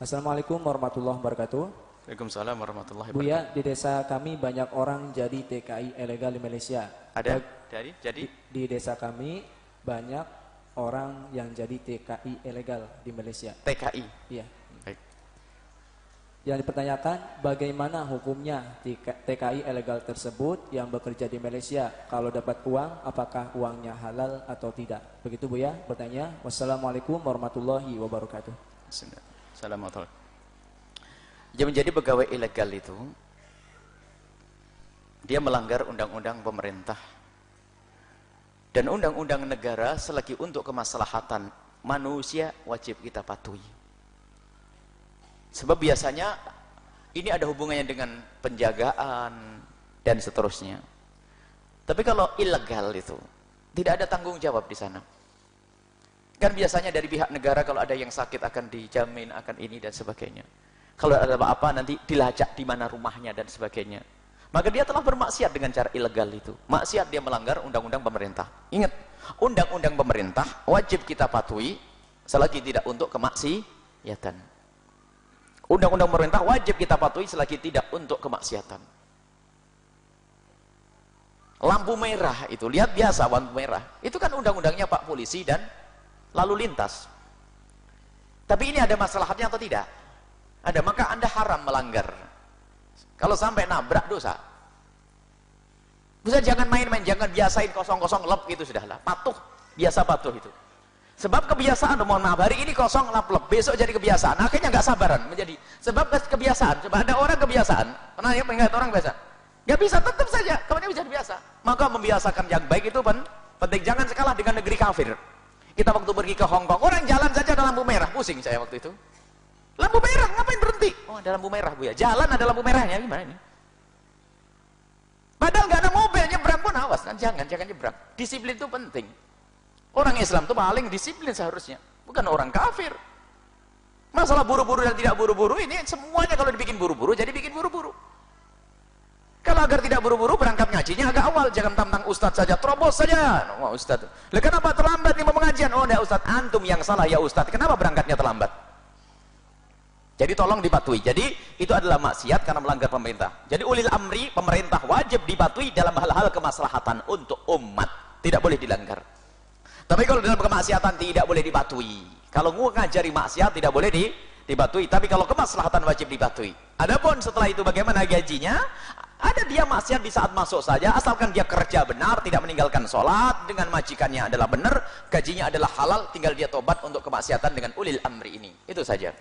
Assalamualaikum warahmatullahi wabarakatuh. Waalaikumsalam warahmatullahi Buya, wabarakatuh. di desa kami banyak orang jadi TKI ilegal di Malaysia. Ada dari jadi Di desa kami banyak orang yang jadi TKI ilegal di Malaysia. TKI. Iya. Baik. Yang dipertanyakan bagaimana hukumnya TK TKI ilegal tersebut yang bekerja di Malaysia. Kalau dapat uang, apakah uangnya halal atau tidak? Begitu Bu ya, bertanya. Wassalamualaikum warahmatullahi wabarakatuh. Assalamualaikum. Dia menjadi pegawai ilegal itu dia melanggar undang-undang pemerintah dan undang-undang negara selagi untuk kemaslahatan manusia wajib kita patuhi. Sebab biasanya ini ada hubungannya dengan penjagaan dan seterusnya. Tapi kalau ilegal itu tidak ada tanggung jawab di sana. Kan biasanya dari pihak negara kalau ada yang sakit akan dijamin akan ini dan sebagainya. Kalau ada apa-apa nanti dilacak di mana rumahnya dan sebagainya. Maka dia telah bermaksiat dengan cara ilegal itu. Maksiat dia melanggar undang-undang pemerintah. Ingat, undang-undang pemerintah wajib kita patuhi selagi tidak untuk kemaksiatan. Undang-undang pemerintah wajib kita patuhi selagi tidak untuk kemaksiatan. Lampu merah itu, lihat biasa lampu merah. Itu kan undang-undangnya Pak Polisi dan lalu lintas. Tapi ini ada masalahnya atau tidak? Ada, maka Anda haram melanggar. Kalau sampai nabrak dosa. Bisa jangan main-main, jangan biasain kosong-kosong lep gitu sudahlah. Patuh, biasa patuh itu. Sebab kebiasaan, mohon maaf, hari ini kosong lep lep, besok jadi kebiasaan. Akhirnya nggak sabaran menjadi. Sebab kebiasaan, coba ada orang kebiasaan. Pernah ya pengen orang biasa? Nggak bisa, tetap saja. Kemudian bisa biasa. Maka membiasakan yang baik itu pen penting. Jangan sekalah dengan negeri kafir. Kita waktu pergi ke Hong Kong, orang jalan saja ada lampu merah, pusing saya waktu itu. Lampu merah, ngapain berhenti? Oh ada lampu merah bu ya, jalan ada lampu merahnya, gimana ini? Padahal nggak ada mobil, nyebrang pun awas, kan jangan, jangan nyebrang. Disiplin itu penting. Orang Islam itu paling disiplin seharusnya, bukan orang kafir. Masalah buru-buru dan tidak buru-buru ini semuanya kalau dibikin buru-buru, jadi bikin buru-buru. Kalau agar tidak buru-buru berangkat ngajinya agak awal, jangan tantang ustadz saja, terobos saja. Wah ustadz, lah kenapa terlambat nih mau pengajian? Oh enggak ustadz, antum yang salah ya ustadz. Kenapa berangkatnya terlambat? Jadi tolong dipatuhi. Jadi itu adalah maksiat karena melanggar pemerintah. Jadi ulil amri pemerintah wajib dipatuhi dalam hal-hal kemaslahatan untuk umat. Tidak boleh dilanggar. Tapi kalau dalam kemaksiatan tidak boleh dipatuhi. Kalau ngajari maksiat tidak boleh di, dipatuhi. Tapi kalau kemaslahatan wajib dipatuhi. Adapun setelah itu bagaimana gajinya? Ada dia maksiat di saat masuk saja, asalkan dia kerja benar, tidak meninggalkan sholat, dengan majikannya adalah benar, gajinya adalah halal, tinggal dia tobat untuk kemaksiatan dengan ulil amri ini. Itu saja.